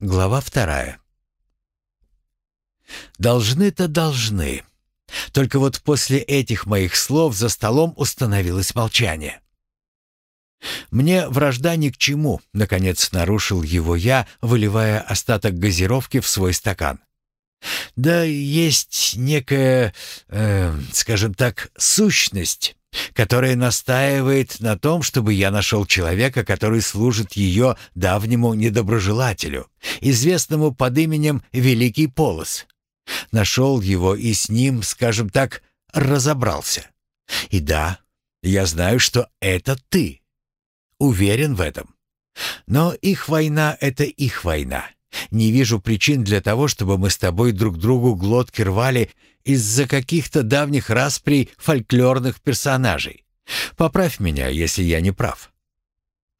Глава вторая. Должны-то должны. Только вот после этих моих слов за столом установилось молчание. «Мне вражда ни к чему», — наконец нарушил его я, выливая остаток газировки в свой стакан. «Да есть некая, э, скажем так, сущность, которая настаивает на том, чтобы я нашел человека, который служит ее давнему недоброжелателю, известному под именем Великий Полос. Нашел его и с ним, скажем так, разобрался. И да, я знаю, что это ты. Уверен в этом. Но их война — это их война. Не вижу причин для того, чтобы мы с тобой друг другу глотки рвали из-за каких-то давних расприй фольклорных персонажей. Поправь меня, если я не прав».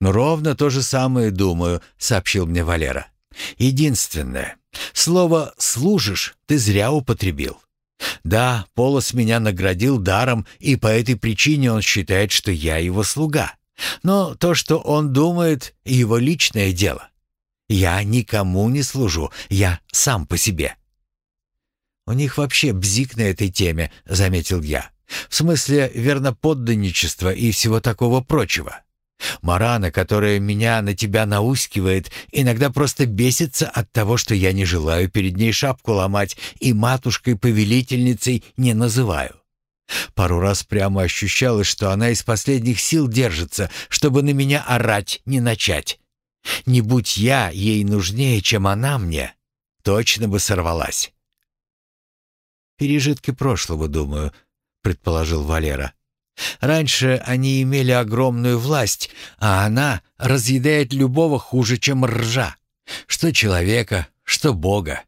«Ну, ровно то же самое думаю», — сообщил мне Валера. «Единственное, слово «служишь» ты зря употребил. Да, Полос меня наградил даром, и по этой причине он считает, что я его слуга. Но то, что он думает, — его личное дело. Я никому не служу, я сам по себе». «У них вообще бзик на этой теме», — заметил я. «В смысле верноподданничества и всего такого прочего. Марана, которая меня на тебя наускивает, иногда просто бесится от того, что я не желаю перед ней шапку ломать и матушкой-повелительницей не называю. Пару раз прямо ощущалось, что она из последних сил держится, чтобы на меня орать не начать. Не будь я ей нужнее, чем она мне, точно бы сорвалась. «Пережитки прошлого, думаю», — предположил Валера. «Раньше они имели огромную власть, а она разъедает любого хуже, чем ржа. Что человека, что Бога.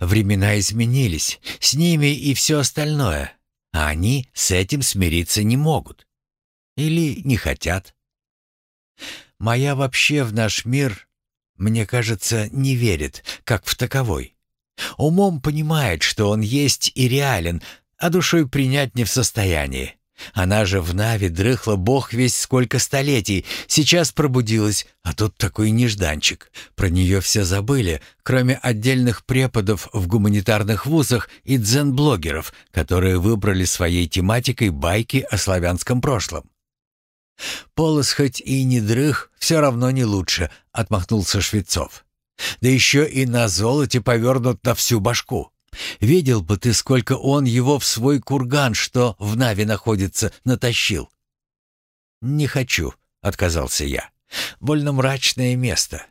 Времена изменились, с ними и все остальное, а они с этим смириться не могут. Или не хотят. Моя вообще в наш мир, мне кажется, не верит, как в таковой. Умом понимает, что он есть и реален, а душой принять не в состоянии. Она же в Нави дрыхла бог весь сколько столетий, сейчас пробудилась, а тут такой нежданчик. Про нее все забыли, кроме отдельных преподов в гуманитарных вузах и дзен-блогеров, которые выбрали своей тематикой байки о славянском прошлом. «Полос хоть и не дрых, все равно не лучше», — отмахнулся Швецов. «Да еще и на золоте повернут на всю башку. Видел бы ты, сколько он его в свой курган, что в Нави находится, натащил». «Не хочу», — отказался я. «Больно мрачное место.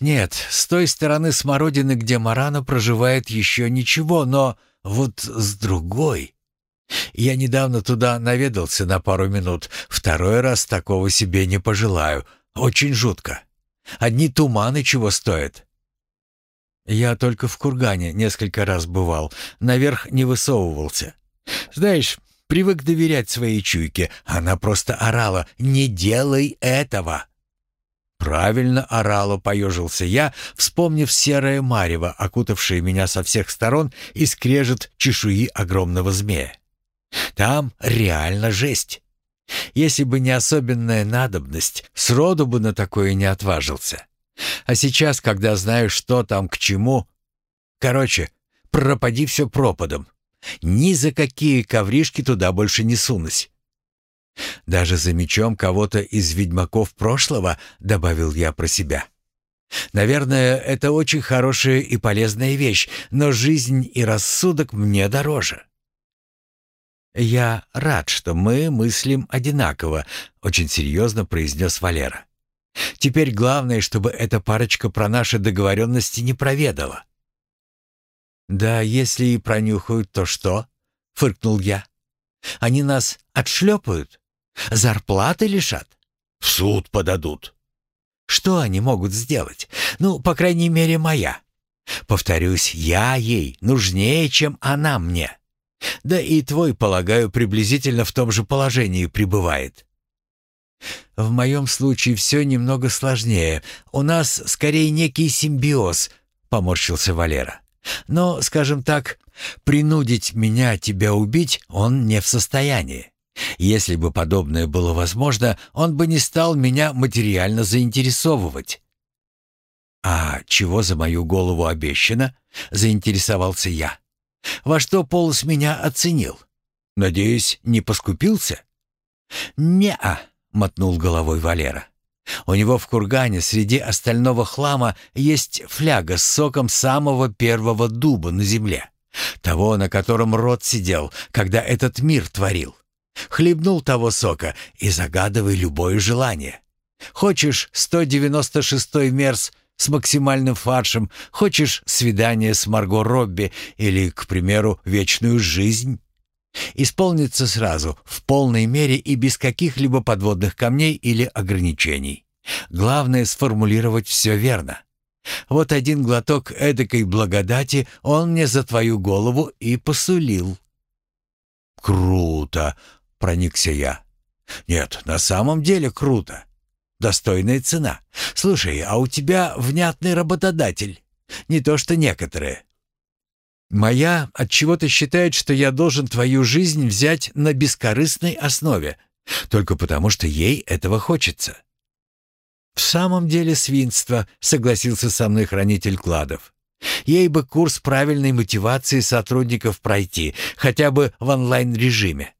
Нет, с той стороны Смородины, где Марана проживает, еще ничего, но вот с другой...» Я недавно туда наведался на пару минут. Второй раз такого себе не пожелаю. Очень жутко. Одни туманы чего стоят. Я только в кургане несколько раз бывал. Наверх не высовывался. Знаешь, привык доверять своей чуйке. Она просто орала «Не делай этого!» «Правильно орала», — поежился я, вспомнив серое марево, окутавшее меня со всех сторон и скрежет чешуи огромного змея. Там реально жесть. Если бы не особенная надобность, сроду бы на такое не отважился. А сейчас, когда знаю, что там к чему... Короче, пропади все пропадом. Ни за какие ковришки туда больше не сунусь. Даже за мечом кого-то из ведьмаков прошлого, добавил я про себя. Наверное, это очень хорошая и полезная вещь, но жизнь и рассудок мне дороже. «Я рад, что мы мыслим одинаково», — очень серьезно произнес Валера. «Теперь главное, чтобы эта парочка про наши договоренности не проведала». «Да если и пронюхают, то что?» — фыркнул я. «Они нас отшлепают? Зарплаты лишат? В суд подадут?» «Что они могут сделать? Ну, по крайней мере, моя. Повторюсь, я ей нужнее, чем она мне». Да и твой, полагаю, приблизительно в том же положении пребывает. В моем случае все немного сложнее. У нас скорее некий симбиоз, поморщился Валера. Но, скажем так, принудить меня тебя убить он не в состоянии. Если бы подобное было возможно, он бы не стал меня материально заинтересовывать. А чего за мою голову обещано?» — заинтересовался я. «Во что Полос меня оценил? Надеюсь, не поскупился?» «Не-а», — мотнул головой Валера. «У него в кургане среди остального хлама есть фляга с соком самого первого дуба на земле, того, на котором рот сидел, когда этот мир творил. Хлебнул того сока и загадывай любое желание. Хочешь 196-й мерз с максимальным фаршем, хочешь свидание с Марго Робби или, к примеру, вечную жизнь. Исполнится сразу, в полной мере и без каких-либо подводных камней или ограничений. Главное сформулировать все верно. Вот один глоток эдакой благодати он мне за твою голову и посулил. «Круто!» — проникся я. «Нет, на самом деле круто. Достойная цена. Слушай, а у тебя внятный работодатель. Не то что некоторые. Моя от чего-то считает, что я должен твою жизнь взять на бескорыстной основе, только потому что ей этого хочется. В самом деле свинство, согласился со мной хранитель кладов. Ей бы курс правильной мотивации сотрудников пройти, хотя бы в онлайн-режиме.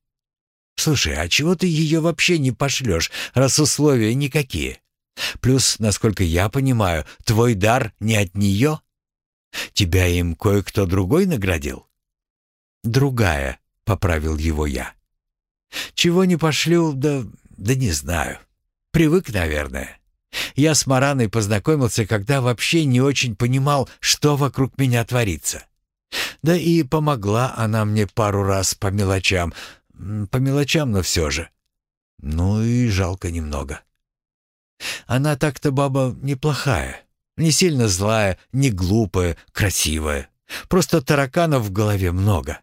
Слушай, а чего ты ее вообще не пошлешь, раз условия никакие? Плюс, насколько я понимаю, твой дар не от нее? Тебя им кое-кто другой наградил? Другая, поправил его я. Чего не пошлю, да, да не знаю. Привык, наверное. Я с Мараной познакомился, когда вообще не очень понимал, что вокруг меня творится. Да и помогла она мне пару раз по мелочам, по мелочам, но все же. Ну и жалко немного. Она так-то баба неплохая. Не сильно злая, не глупая, красивая. Просто тараканов в голове много.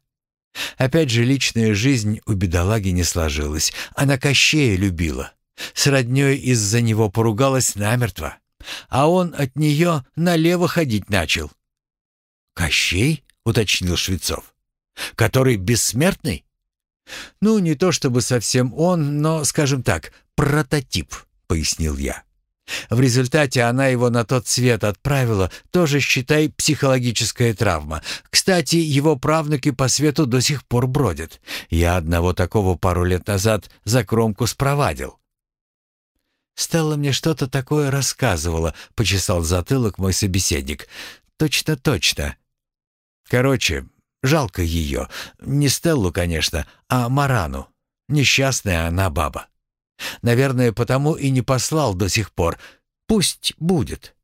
Опять же, личная жизнь у бедолаги не сложилась. Она Кощея любила. С роднёй из-за него поругалась намертво. А он от нее налево ходить начал. «Кощей?» — уточнил Швецов. «Который бессмертный?» «Ну, не то чтобы совсем он, но, скажем так, прототип», — пояснил я. В результате она его на тот свет отправила, тоже, считай, психологическая травма. Кстати, его правнуки по свету до сих пор бродят. Я одного такого пару лет назад за кромку спровадил. «Стелла мне что-то такое рассказывала», — почесал затылок мой собеседник. «Точно, точно. Короче, Жалко ее. Не Стеллу, конечно, а Марану. Несчастная она баба. Наверное, потому и не послал до сих пор. Пусть будет.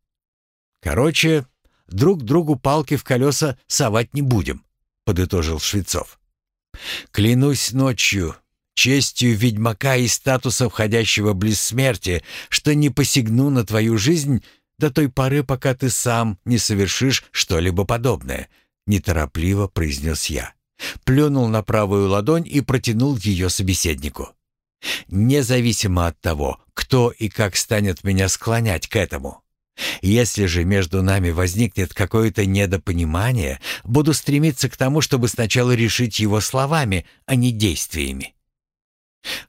Короче, друг другу палки в колеса совать не будем, подытожил Швецов. Клянусь ночью, честью ведьмака и статуса входящего близ смерти, что не посягну на твою жизнь до той поры, пока ты сам не совершишь что-либо подобное — неторопливо произнес я. Плюнул на правую ладонь и протянул ее собеседнику. Независимо от того, кто и как станет меня склонять к этому. Если же между нами возникнет какое-то недопонимание, буду стремиться к тому, чтобы сначала решить его словами, а не действиями.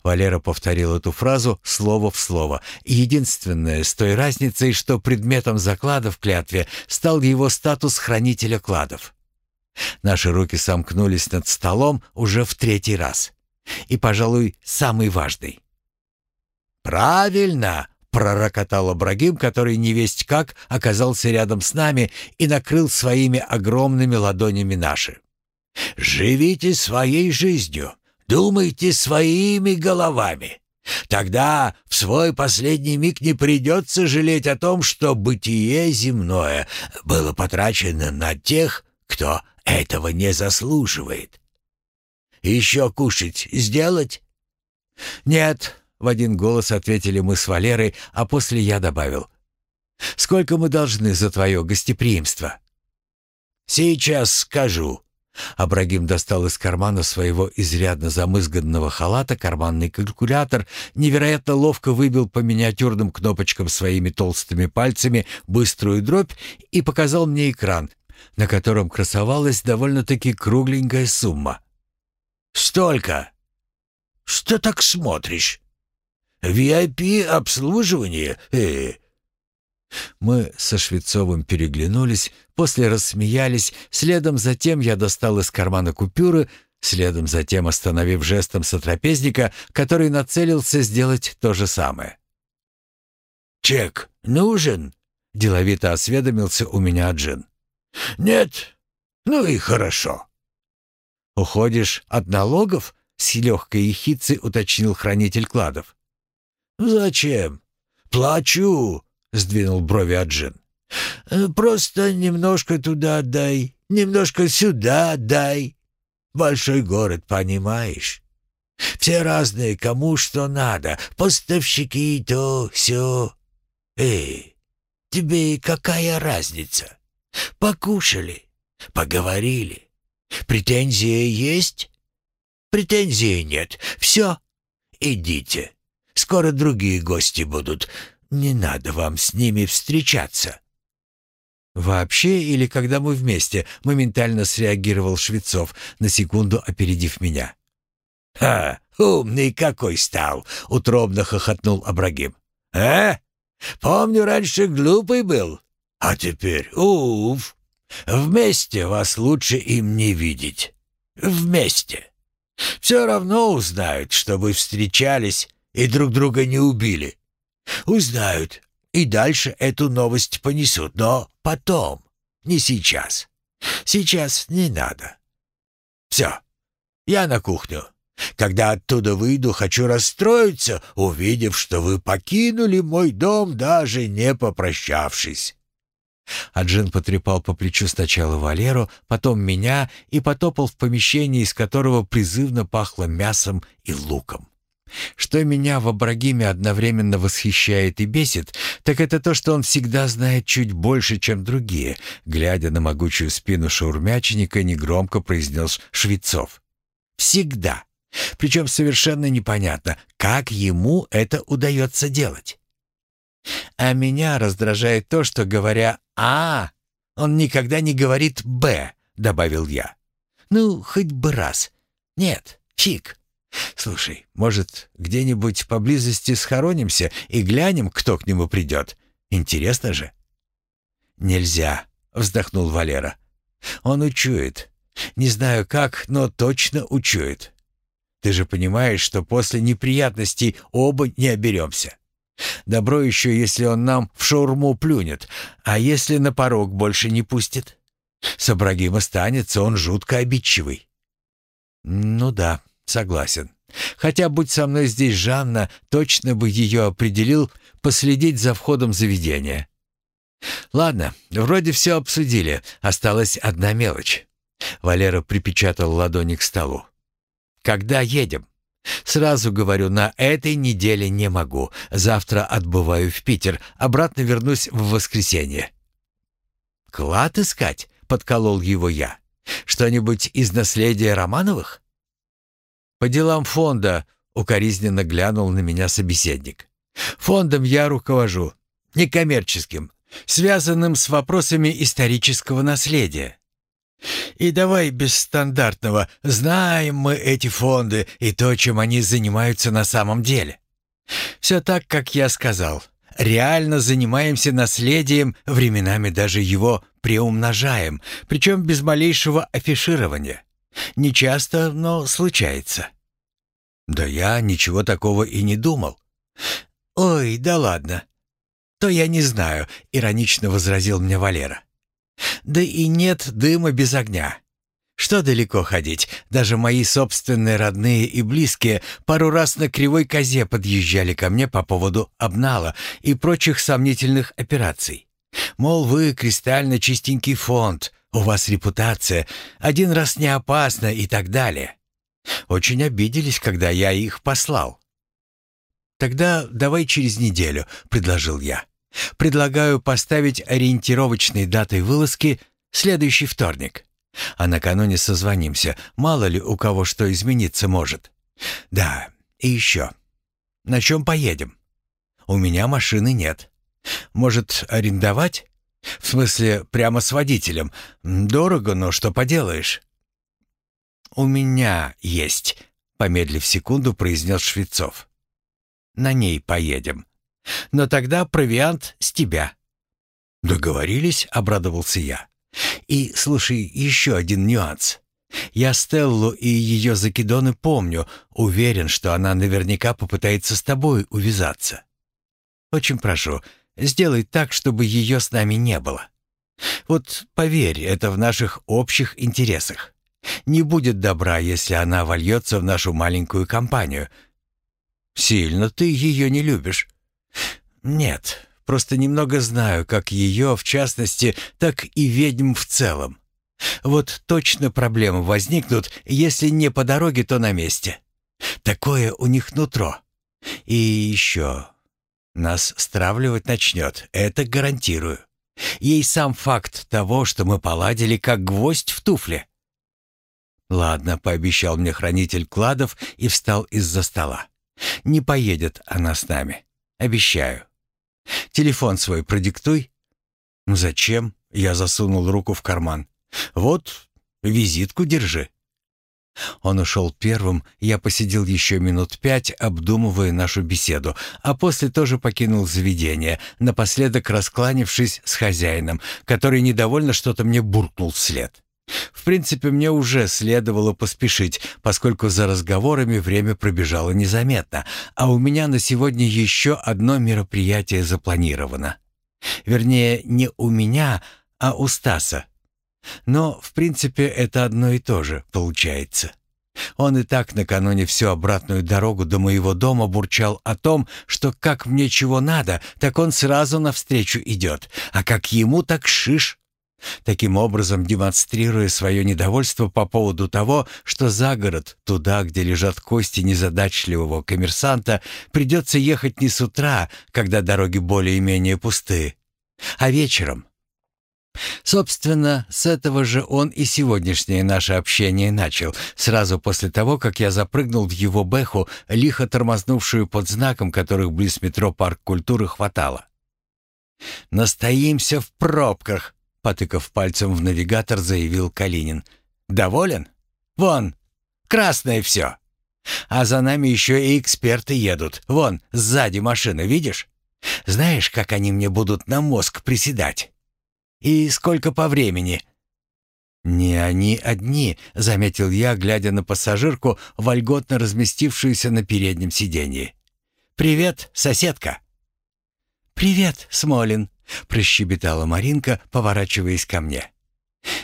Валера повторил эту фразу слово в слово. Единственное, с той разницей, что предметом заклада в клятве стал его статус хранителя кладов. Наши руки сомкнулись над столом уже в третий раз. И, пожалуй, самый важный. «Правильно!» — пророкотал Абрагим, который невесть как оказался рядом с нами и накрыл своими огромными ладонями наши. «Живите своей жизнью, думайте своими головами. Тогда в свой последний миг не придется жалеть о том, что бытие земное было потрачено на тех, кто этого не заслуживает. Еще кушать сделать? Нет, в один голос ответили мы с Валерой, а после я добавил. Сколько мы должны за твое гостеприимство? Сейчас скажу. Абрагим достал из кармана своего изрядно замызганного халата карманный калькулятор, невероятно ловко выбил по миниатюрным кнопочкам своими толстыми пальцами быструю дробь и показал мне экран, на котором красовалась довольно-таки кругленькая сумма. «Столько! Что так смотришь? VIP-обслуживание? Э, Мы со Швецовым переглянулись, после рассмеялись, следом затем я достал из кармана купюры, следом затем остановив жестом сотрапезника, который нацелился сделать то же самое. «Чек нужен?» — деловито осведомился у меня Джин. «Нет? Ну и хорошо». «Уходишь от налогов?» — с легкой ехицей уточнил хранитель кладов. «Зачем? Плачу!» — сдвинул брови Аджин. «Э, «Просто немножко туда дай, немножко сюда дай. Большой город, понимаешь? Все разные, кому что надо, поставщики то, все. Эй, тебе какая разница? Покушали, поговорили. Претензии есть? Претензии нет. Все, идите. Скоро другие гости будут. Не надо вам с ними встречаться». «Вообще или когда мы вместе?» — моментально среагировал Швецов, на секунду опередив меня. «Ха, умный какой стал!» — утробно хохотнул Абрагим. «А? Помню, раньше глупый был, а теперь уф! Вместе вас лучше им не видеть. Вместе. Все равно узнают, что вы встречались и друг друга не убили. Узнают и дальше эту новость понесут, но потом, не сейчас. Сейчас не надо. Все, я на кухню. Когда оттуда выйду, хочу расстроиться, увидев, что вы покинули мой дом, даже не попрощавшись». Аджин потрепал по плечу сначала Валеру, потом меня и потопал в помещение, из которого призывно пахло мясом и луком. Что меня в Абрагиме одновременно восхищает и бесит, так это то, что он всегда знает чуть больше, чем другие. Глядя на могучую спину шаурмячника, негромко произнес Швецов. «Всегда. Причем совершенно непонятно, как ему это удается делать. А меня раздражает то, что, говоря «А», он никогда не говорит «Б», — добавил я. Ну, хоть бы раз. Нет, фиг. Слушай, может, где-нибудь поблизости схоронимся и глянем, кто к нему придет? Интересно же. Нельзя, вздохнул Валера. Он учует. Не знаю как, но точно учует. Ты же понимаешь, что после неприятностей оба не оберемся. Добро еще, если он нам в шаурму плюнет, а если на порог больше не пустит? С Абрагим останется, он жутко обидчивый. Ну да, согласен. Хотя, будь со мной здесь Жанна, точно бы ее определил последить за входом заведения. Ладно, вроде все обсудили, осталась одна мелочь. Валера припечатал ладони к столу. Когда едем? Сразу говорю, на этой неделе не могу. Завтра отбываю в Питер, обратно вернусь в воскресенье. Клад искать? Подколол его я. Что-нибудь из наследия Романовых? По делам фонда, укоризненно глянул на меня собеседник. Фондом я руковожу, некоммерческим, связанным с вопросами исторического наследия. И давай без стандартного «знаем мы эти фонды и то, чем они занимаются на самом деле». Все так, как я сказал. Реально занимаемся наследием, временами даже его приумножаем, причем без малейшего афиширования. Не часто, но случается. Да я ничего такого и не думал. Ой, да ладно. То я не знаю, иронично возразил мне Валера. Да и нет дыма без огня. Что далеко ходить? Даже мои собственные родные и близкие пару раз на кривой козе подъезжали ко мне по поводу обнала и прочих сомнительных операций. Мол, вы кристально чистенький фонд, у вас репутация, один раз не опасно и так далее. Очень обиделись, когда я их послал. «Тогда давай через неделю», — предложил я. Предлагаю поставить ориентировочной датой вылазки следующий вторник. А накануне созвонимся, мало ли у кого что измениться может. Да, и еще. На чем поедем? У меня машины нет. Может, арендовать? В смысле, прямо с водителем. Дорого, но что поделаешь? У меня есть, помедлив секунду, произнес Швецов. На ней поедем. Но тогда провиант с тебя. «Договорились?» — обрадовался я. «И слушай, еще один нюанс. Я Стеллу и ее закидоны помню, уверен, что она наверняка попытается с тобой увязаться. Очень прошу, сделай так, чтобы ее с нами не было. Вот поверь, это в наших общих интересах. Не будет добра, если она вольется в нашу маленькую компанию. Сильно ты ее не любишь. Нет, просто немного знаю, как ее, в частности, так и ведьм в целом. Вот точно проблемы возникнут, если не по дороге, то на месте. Такое у них нутро. И еще... Нас стравливать начнет, это гарантирую. Ей сам факт того, что мы поладили, как гвоздь в туфле. «Ладно», — пообещал мне хранитель кладов и встал из-за стола. «Не поедет она с нами. Обещаю. Телефон свой продиктуй». «Зачем?» — я засунул руку в карман. «Вот, визитку держи». Он ушел первым, я посидел еще минут пять, обдумывая нашу беседу, а после тоже покинул заведение, напоследок раскланившись с хозяином, который недовольно что-то мне буркнул вслед. В принципе, мне уже следовало поспешить, поскольку за разговорами время пробежало незаметно, а у меня на сегодня еще одно мероприятие запланировано. Вернее, не у меня, а у Стаса. Но, в принципе, это одно и то же получается. Он и так накануне всю обратную дорогу до моего дома бурчал о том, что как мне чего надо, так он сразу навстречу идет, а как ему, так шиш. Таким образом, демонстрируя свое недовольство по поводу того, что за город, туда, где лежат кости незадачливого коммерсанта, придется ехать не с утра, когда дороги более-менее пусты, а вечером, Собственно, с этого же он и сегодняшнее наше общение начал, сразу после того, как я запрыгнул в его бэху, лихо тормознувшую под знаком, которых близ метро Парк культуры хватало. «Настоимся в пробках», — потыкав пальцем в навигатор, заявил Калинин. «Доволен? Вон, красное все. А за нами еще и эксперты едут. Вон, сзади машины, видишь? Знаешь, как они мне будут на мозг приседать?» И сколько по времени?» «Не они одни», — заметил я, глядя на пассажирку, вольготно разместившуюся на переднем сиденье. «Привет, соседка!» «Привет, Смолин», — прощебетала Маринка, поворачиваясь ко мне.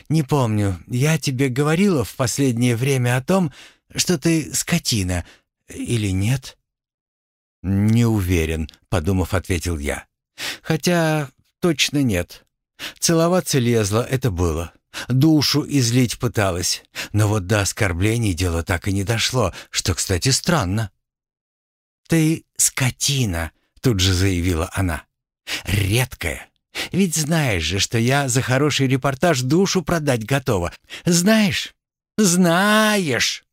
«Не помню, я тебе говорила в последнее время о том, что ты скотина, или нет?» «Не уверен», — подумав, ответил я. «Хотя точно нет. Целоваться лезла, это было. Душу излить пыталась. Но вот до оскорблений дело так и не дошло, что, кстати, странно. «Ты скотина», — тут же заявила она. «Редкая. Ведь знаешь же, что я за хороший репортаж душу продать готова. Знаешь? Знаешь!»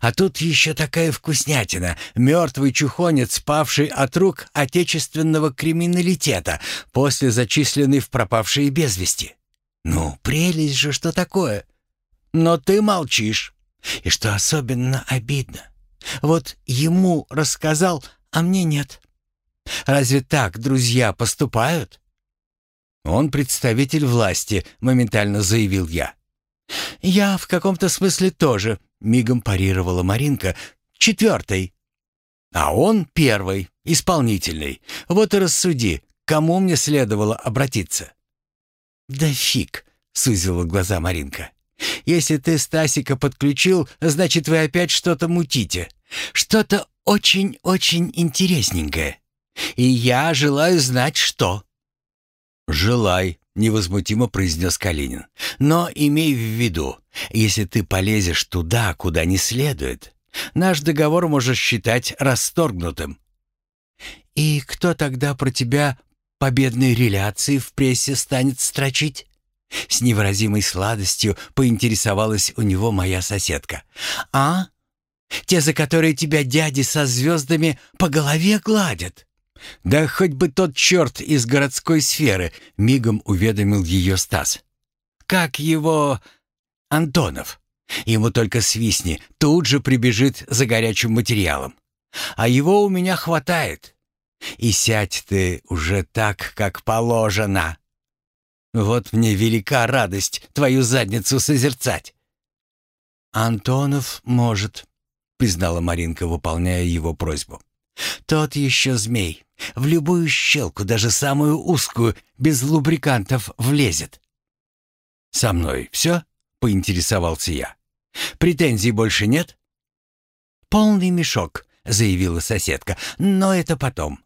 А тут еще такая вкуснятина. Мертвый чухонец, павший от рук отечественного криминалитета, после зачисленный в пропавшие без вести. Ну, прелесть же, что такое. Но ты молчишь. И что особенно обидно. Вот ему рассказал, а мне нет. Разве так друзья поступают? Он представитель власти, моментально заявил я. Я в каком-то смысле тоже, Мигом парировала Маринка. «Четвертый». «А он первый, исполнительный. Вот и рассуди, кому мне следовало обратиться». «Да фиг», — сузила глаза Маринка. «Если ты Стасика подключил, значит, вы опять что-то мутите. Что-то очень-очень интересненькое. И я желаю знать, что». «Желай», — невозмутимо произнес Калинин. «Но имей в виду, если ты полезешь туда, куда не следует, наш договор можешь считать расторгнутым». «И кто тогда про тебя победные реляции в прессе станет строчить?» С невыразимой сладостью поинтересовалась у него моя соседка. «А? Те, за которые тебя дяди со звездами по голове гладят?» «Да хоть бы тот черт из городской сферы», — мигом уведомил ее Стас. «Как его...» «Антонов. Ему только свистни, тут же прибежит за горячим материалом. А его у меня хватает. И сядь ты уже так, как положено». Вот мне велика радость твою задницу созерцать. Антонов может, признала Маринка, выполняя его просьбу. Тот еще змей. В любую щелку, даже самую узкую, без лубрикантов влезет. «Со мной все?» — поинтересовался я. «Претензий больше нет?» «Полный мешок», — заявила соседка. «Но это потом.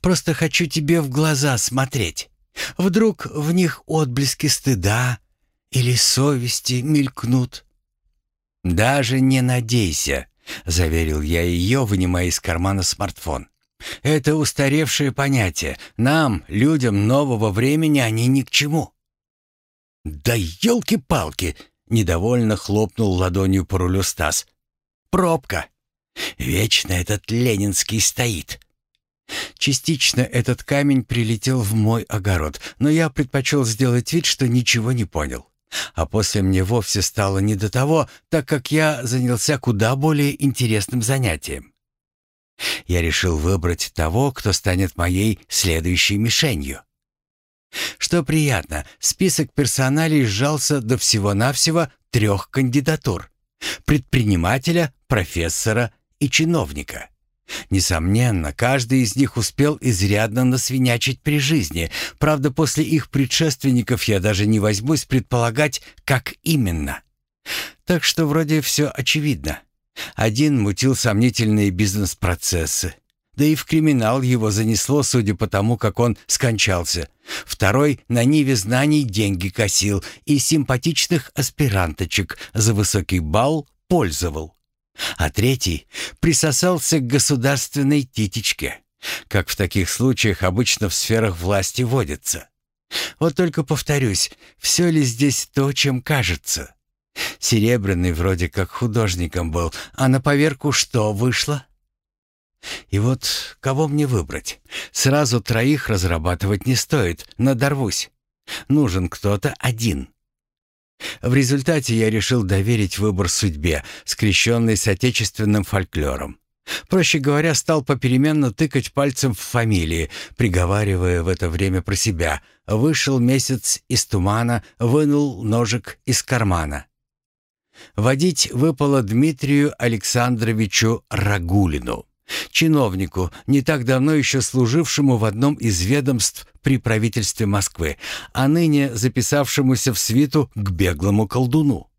Просто хочу тебе в глаза смотреть. Вдруг в них отблески стыда или совести мелькнут». «Даже не надейся», — заверил я ее, вынимая из кармана смартфон. «Это устаревшее понятие. Нам, людям нового времени, они ни к чему». «Да елки-палки!» — недовольно хлопнул ладонью по рулю Стас. «Пробка! Вечно этот ленинский стоит!» Частично этот камень прилетел в мой огород, но я предпочел сделать вид, что ничего не понял. А после мне вовсе стало не до того, так как я занялся куда более интересным занятием. Я решил выбрать того, кто станет моей следующей мишенью. Что приятно, список персоналей сжался до всего-навсего трех кандидатур — предпринимателя, профессора и чиновника. Несомненно, каждый из них успел изрядно насвинячить при жизни. Правда, после их предшественников я даже не возьмусь предполагать, как именно. Так что вроде все очевидно. Один мутил сомнительные бизнес-процессы. Да и в криминал его занесло, судя по тому, как он скончался. Второй на ниве знаний деньги косил и симпатичных аспиранточек за высокий балл пользовал а третий присосался к государственной титечке, как в таких случаях обычно в сферах власти водится. Вот только повторюсь, все ли здесь то, чем кажется? Серебряный вроде как художником был, а на поверку что вышло? И вот кого мне выбрать? Сразу троих разрабатывать не стоит, надорвусь. Нужен кто-то один. В результате я решил доверить выбор судьбе, скрещенной с отечественным фольклором. Проще говоря, стал попеременно тыкать пальцем в фамилии, приговаривая в это время про себя. Вышел месяц из тумана, вынул ножик из кармана. Водить выпало Дмитрию Александровичу Рагулину, чиновнику, не так давно еще служившему в одном из ведомств при правительстве Москвы, а ныне записавшемуся в свиту к беглому колдуну.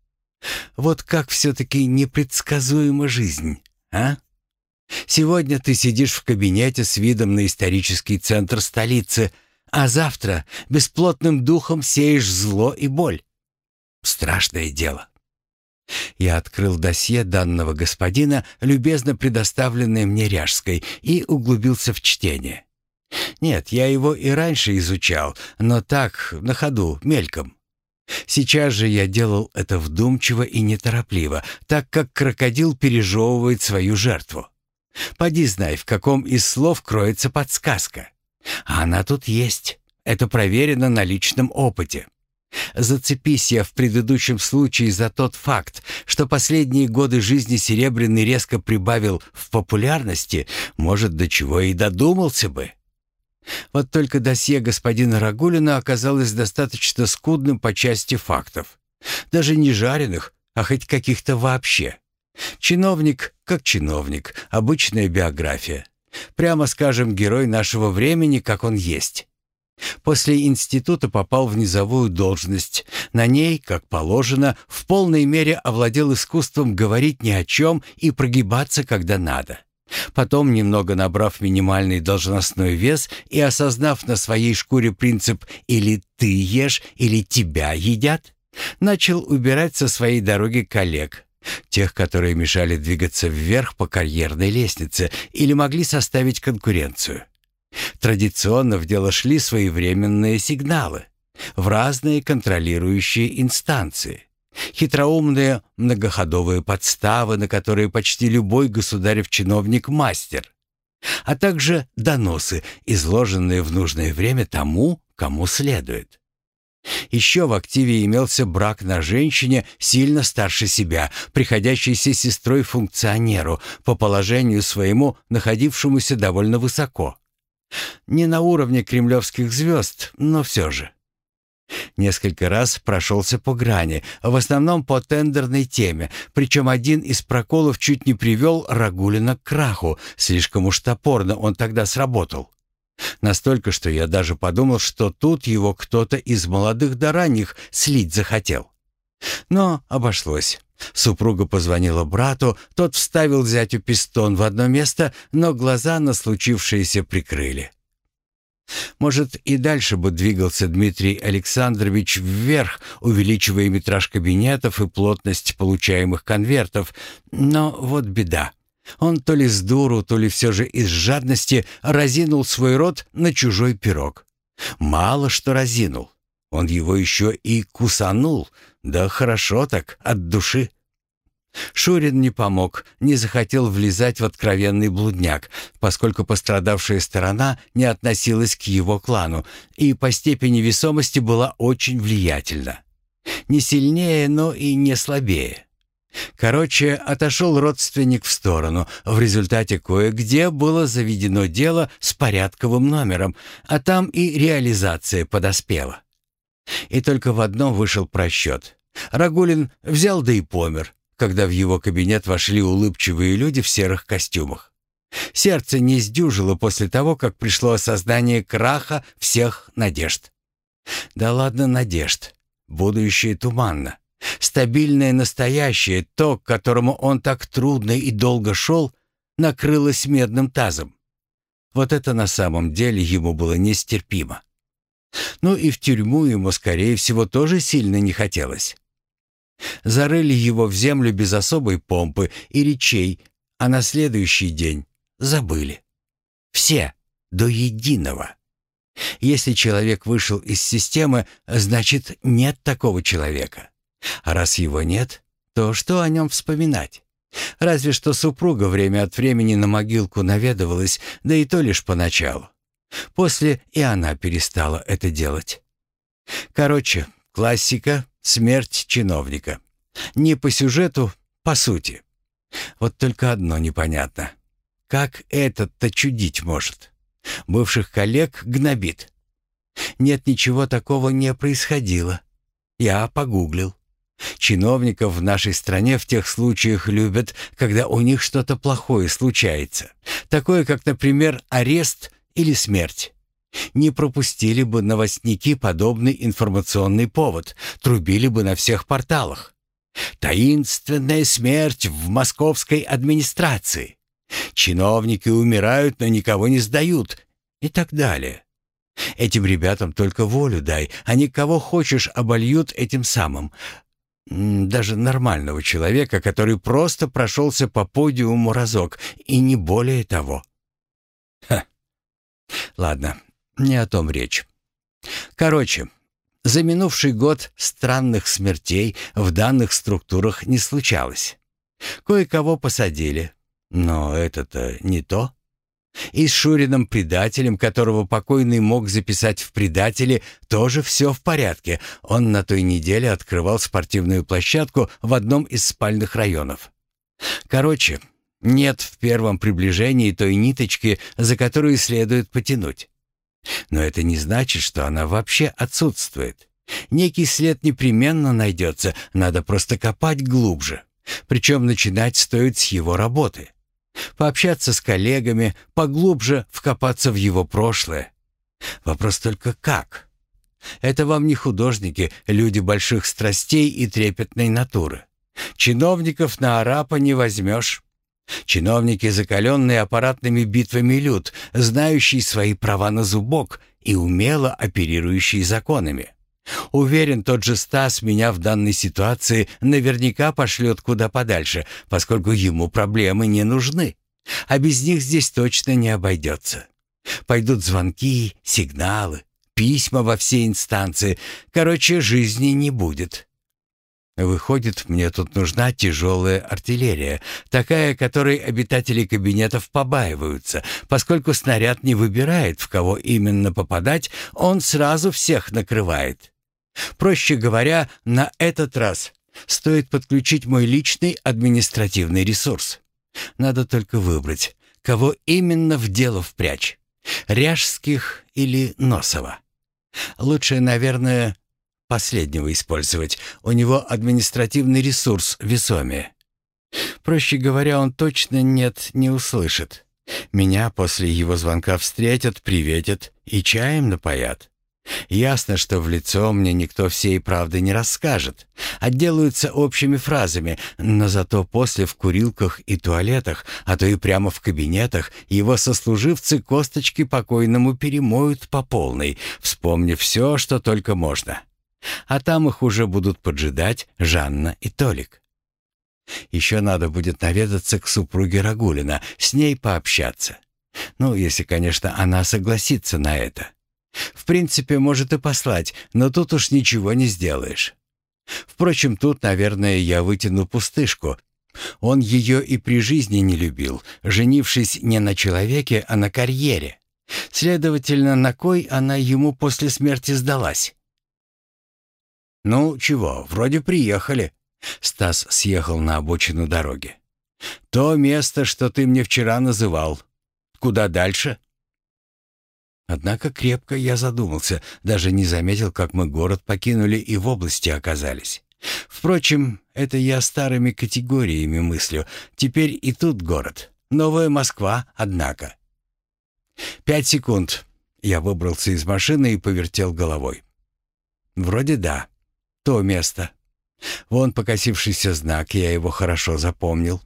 Вот как все-таки непредсказуема жизнь, а? Сегодня ты сидишь в кабинете с видом на исторический центр столицы, а завтра бесплотным духом сеешь зло и боль. Страшное дело. Я открыл досье данного господина, любезно предоставленное мне Ряжской, и углубился в чтение. Нет, я его и раньше изучал, но так, на ходу, мельком. Сейчас же я делал это вдумчиво и неторопливо, так как крокодил пережевывает свою жертву. Поди знай, в каком из слов кроется подсказка. А она тут есть. Это проверено на личном опыте. Зацепись я в предыдущем случае за тот факт, что последние годы жизни Серебряный резко прибавил в популярности, может, до чего и додумался бы. Вот только досье господина Рагулина оказалось достаточно скудным по части фактов. Даже не жареных, а хоть каких-то вообще. Чиновник как чиновник, обычная биография. Прямо скажем, герой нашего времени, как он есть. После института попал в низовую должность. На ней, как положено, в полной мере овладел искусством говорить ни о чем и прогибаться, когда надо. Потом, немного набрав минимальный должностной вес и осознав на своей шкуре принцип «или ты ешь, или тебя едят», начал убирать со своей дороги коллег, тех, которые мешали двигаться вверх по карьерной лестнице или могли составить конкуренцию. Традиционно в дело шли своевременные сигналы в разные контролирующие инстанции. Хитроумные многоходовые подставы, на которые почти любой государев чиновник мастер, а также доносы, изложенные в нужное время тому, кому следует. Еще в активе имелся брак на женщине сильно старше себя, приходящейся сестрой функционеру, по положению своему находившемуся довольно высоко. Не на уровне кремлевских звезд, но все же. Несколько раз прошелся по грани, в основном по тендерной теме, причем один из проколов чуть не привел Рагулина к краху, слишком уж топорно он тогда сработал. Настолько, что я даже подумал, что тут его кто-то из молодых до ранних слить захотел. Но обошлось. Супруга позвонила брату, тот вставил зятю пистон в одно место, но глаза на случившееся прикрыли. Может, и дальше бы двигался Дмитрий Александрович вверх, увеличивая метраж кабинетов и плотность получаемых конвертов, но вот беда. Он то ли с дуру, то ли все же из жадности разинул свой рот на чужой пирог. Мало что разинул. Он его еще и кусанул, да хорошо так, от души. Шурин не помог, не захотел влезать в откровенный блудняк, поскольку пострадавшая сторона не относилась к его клану и по степени весомости была очень влиятельна. Не сильнее, но и не слабее. Короче, отошел родственник в сторону. В результате кое-где было заведено дело с порядковым номером, а там и реализация подоспела. И только в одном вышел просчет. Рагулин взял да и помер, когда в его кабинет вошли улыбчивые люди в серых костюмах. Сердце не сдюжило после того, как пришло осознание краха всех надежд. Да ладно надежд. Будущее туманно. Стабильное настоящее, то, к которому он так трудно и долго шел, накрылось медным тазом. Вот это на самом деле ему было нестерпимо. Ну и в тюрьму ему, скорее всего, тоже сильно не хотелось. Зарыли его в землю без особой помпы и речей, а на следующий день забыли. Все, до единого. Если человек вышел из системы, значит, нет такого человека. А раз его нет, то что о нем вспоминать? Разве что супруга время от времени на могилку наведывалась, да и то лишь поначалу. После и она перестала это делать. Короче, классика — смерть чиновника. Не по сюжету, по сути. Вот только одно непонятно. Как этот-то чудить может? Бывших коллег гнобит. Нет, ничего такого не происходило. Я погуглил. Чиновников в нашей стране в тех случаях любят, когда у них что-то плохое случается. Такое, как, например, арест или смерть. Не пропустили бы новостники подобный информационный повод, трубили бы на всех порталах. Таинственная смерть в московской администрации. Чиновники умирают, но никого не сдают. И так далее. Этим ребятам только волю дай, они кого хочешь обольют этим самым. Даже нормального человека, который просто прошелся по подиуму разок, и не более того. Ладно, не о том речь. Короче, за минувший год странных смертей в данных структурах не случалось. Кое-кого посадили, но это-то не то. И с Шуриным предателем, которого покойный мог записать в предатели, тоже все в порядке. Он на той неделе открывал спортивную площадку в одном из спальных районов. Короче, нет в первом приближении той ниточки, за которую следует потянуть. Но это не значит, что она вообще отсутствует. Некий след непременно найдется, надо просто копать глубже. Причем начинать стоит с его работы. Пообщаться с коллегами, поглубже вкопаться в его прошлое. Вопрос только как? Это вам не художники, люди больших страстей и трепетной натуры. Чиновников на арапа не возьмешь. Чиновники, закаленные аппаратными битвами люд, знающие свои права на зубок и умело оперирующие законами. Уверен, тот же Стас меня в данной ситуации наверняка пошлет куда подальше, поскольку ему проблемы не нужны. А без них здесь точно не обойдется. Пойдут звонки, сигналы, письма во все инстанции. Короче, жизни не будет. Выходит, мне тут нужна тяжелая артиллерия, такая, которой обитатели кабинетов побаиваются, поскольку снаряд не выбирает, в кого именно попадать, он сразу всех накрывает. Проще говоря, на этот раз стоит подключить мой личный административный ресурс. Надо только выбрать, кого именно в дело впрячь. Ряжских или Носова. Лучше, наверное, последнего использовать. У него административный ресурс весомее. Проще говоря, он точно «нет» не услышит. Меня после его звонка встретят, приветят и чаем напоят. Ясно, что в лицо мне никто всей правды не расскажет. Отделаются общими фразами, но зато после в курилках и туалетах, а то и прямо в кабинетах, его сослуживцы косточки покойному перемоют по полной, вспомнив все, что только можно. А там их уже будут поджидать Жанна и Толик. Еще надо будет наведаться к супруге Рагулина, с ней пообщаться. Ну, если, конечно, она согласится на это. В принципе, может и послать, но тут уж ничего не сделаешь. Впрочем, тут, наверное, я вытяну пустышку. Он ее и при жизни не любил, женившись не на человеке, а на карьере. Следовательно, на кой она ему после смерти сдалась? «Ну, чего, вроде приехали», Стас съехал на обочину дороги. «То место, что ты мне вчера называл. Куда дальше?» Однако крепко я задумался, даже не заметил, как мы город покинули и в области оказались. Впрочем, это я старыми категориями мыслю. Теперь и тут город. Новая Москва, однако. «Пять секунд». Я выбрался из машины и повертел головой. «Вроде да. То место. Вон покосившийся знак, я его хорошо запомнил.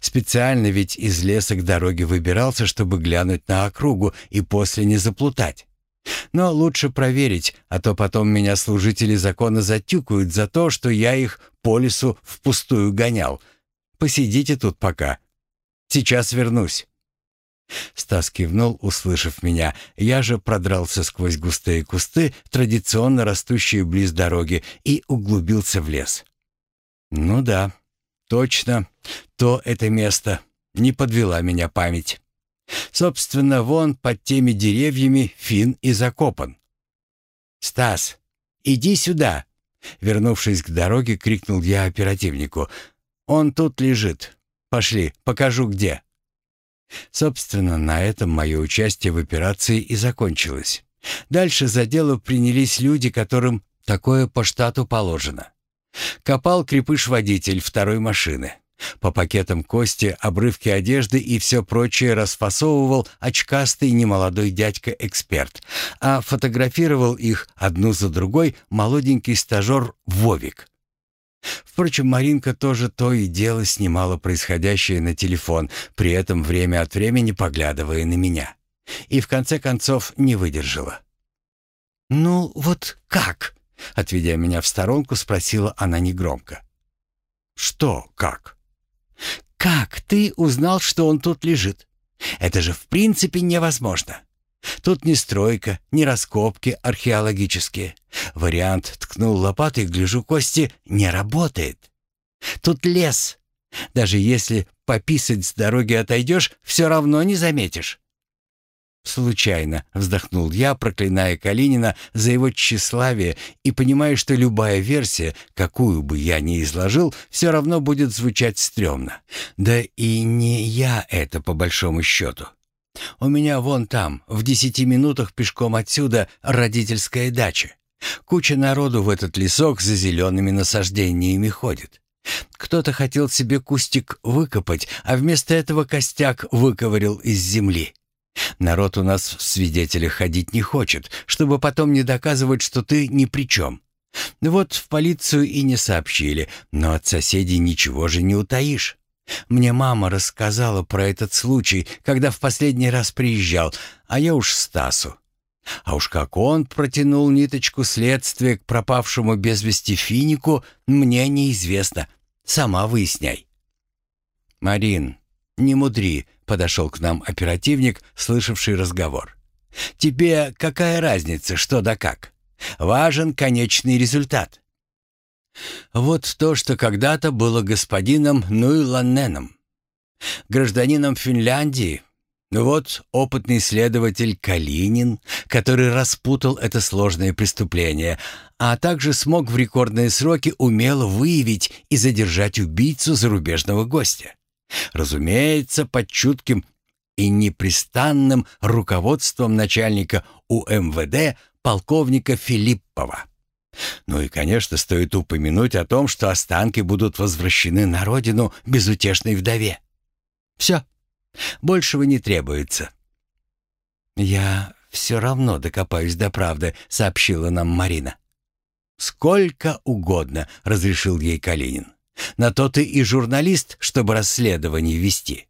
Специально ведь из леса к дороге выбирался, чтобы глянуть на округу и после не заплутать. Но лучше проверить, а то потом меня служители закона затюкают за то, что я их по лесу впустую гонял. Посидите тут пока. Сейчас вернусь. Стас кивнул, услышав меня. Я же продрался сквозь густые кусты, традиционно растущие близ дороги, и углубился в лес. Ну да, точно, то это место. Не подвела меня память. Собственно, вон под теми деревьями фин и закопан. «Стас, иди сюда!» Вернувшись к дороге, крикнул я оперативнику. «Он тут лежит. Пошли, покажу где». Собственно, на этом мое участие в операции и закончилось. Дальше за дело принялись люди, которым такое по штату положено. Копал крепыш-водитель второй машины. По пакетам кости, обрывки одежды и все прочее расфасовывал очкастый немолодой дядька-эксперт, а фотографировал их одну за другой молоденький стажер Вовик. Впрочем, Маринка тоже то и дело снимала происходящее на телефон, при этом время от времени поглядывая на меня. И в конце концов не выдержала. «Ну вот как?» — отведя меня в сторонку, спросила она негромко. «Что как?» «Как ты узнал, что он тут лежит? Это же в принципе невозможно. Тут ни стройка, ни раскопки археологические. Вариант ткнул лопатой, гляжу, кости не работает. Тут лес. Даже если пописать с дороги отойдешь, все равно не заметишь. Случайно вздохнул я, проклиная Калинина за его тщеславие и понимая, что любая версия, какую бы я ни изложил, все равно будет звучать стрёмно. Да и не я это по большому счету. У меня вон там, в десяти минутах пешком отсюда, родительская дача. Куча народу в этот лесок за зелеными насаждениями ходит. Кто-то хотел себе кустик выкопать, а вместо этого костяк выковырил из земли. Народ у нас в свидетелях ходить не хочет, чтобы потом не доказывать, что ты ни при чем. Вот в полицию и не сообщили, но от соседей ничего же не утаишь. Мне мама рассказала про этот случай, когда в последний раз приезжал, а я уж Стасу. А уж как он протянул ниточку следствия к пропавшему без вести финику, мне неизвестно. Сама выясняй. «Марин, не мудри», — подошел к нам оперативник, слышавший разговор. «Тебе какая разница, что да как? Важен конечный результат. Вот то, что когда-то было господином Нуйланненом, гражданином Финляндии. Вот опытный следователь Калинин, который распутал это сложное преступление, а также смог в рекордные сроки умело выявить и задержать убийцу зарубежного гостя. Разумеется, под чутким и непрестанным руководством начальника УМВД полковника Филиппова. Ну и, конечно, стоит упомянуть о том, что останки будут возвращены на родину безутешной вдове. Все. Большего не требуется. «Я все равно докопаюсь до правды», — сообщила нам Марина. «Сколько угодно», — разрешил ей Калинин. «На то ты и журналист, чтобы расследование вести.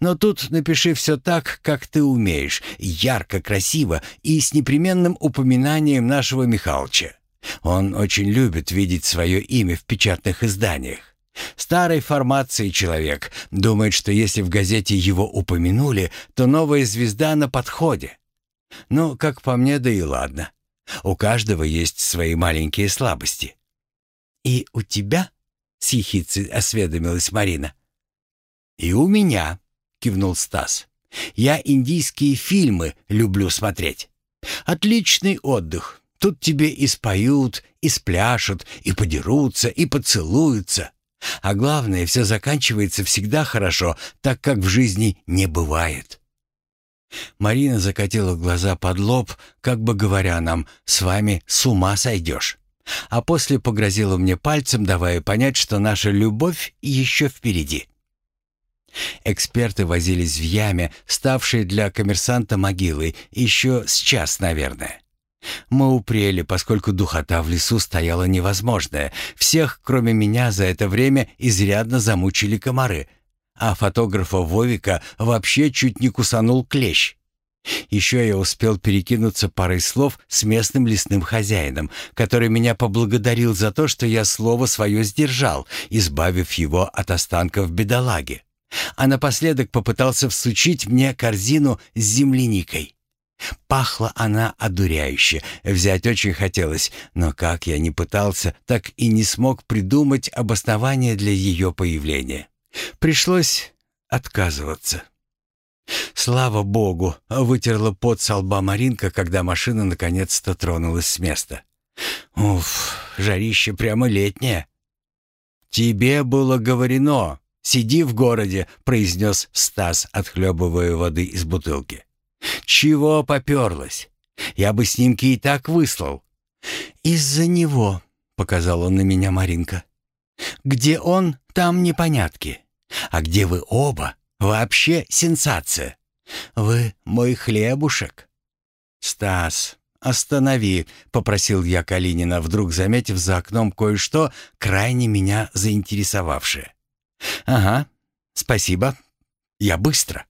Но тут напиши все так, как ты умеешь, ярко, красиво и с непременным упоминанием нашего Михалыча. Он очень любит видеть свое имя в печатных изданиях. Старой формации человек думает, что если в газете его упомянули, то новая звезда на подходе. Ну, как по мне, да и ладно. У каждого есть свои маленькие слабости. «И у тебя?» — с осведомилась Марина. «И у меня», — кивнул Стас. «Я индийские фильмы люблю смотреть. Отличный отдых. Тут тебе и споют, и спляшут, и подерутся, и поцелуются. А главное, все заканчивается всегда хорошо, так как в жизни не бывает. Марина закатила глаза под лоб, как бы говоря нам, «С вами с ума сойдешь». А после погрозила мне пальцем, давая понять, что наша любовь еще впереди. Эксперты возились в яме, ставшей для коммерсанта могилой, еще с час, наверное. Мы упрели, поскольку духота в лесу стояла невозможная. Всех, кроме меня, за это время изрядно замучили комары. А фотографа Вовика вообще чуть не кусанул клещ. Еще я успел перекинуться парой слов с местным лесным хозяином, который меня поблагодарил за то, что я слово свое сдержал, избавив его от останков бедолаги. А напоследок попытался всучить мне корзину с земляникой. Пахла она одуряюще, взять очень хотелось, но как я не пытался, так и не смог придумать обоснование для ее появления. Пришлось отказываться. Слава богу, вытерла пот со лба Маринка, когда машина наконец-то тронулась с места. Уф, жарище прямо летнее. «Тебе было говорено, сиди в городе», — произнес Стас, отхлебывая воды из бутылки. «Чего поперлась? Я бы снимки и так выслал». «Из-за него», — показал он на меня Маринка. «Где он, там непонятки. А где вы оба, вообще сенсация. Вы мой хлебушек». «Стас, останови», — попросил я Калинина, вдруг заметив за окном кое-что, крайне меня заинтересовавшее. «Ага, спасибо. Я быстро».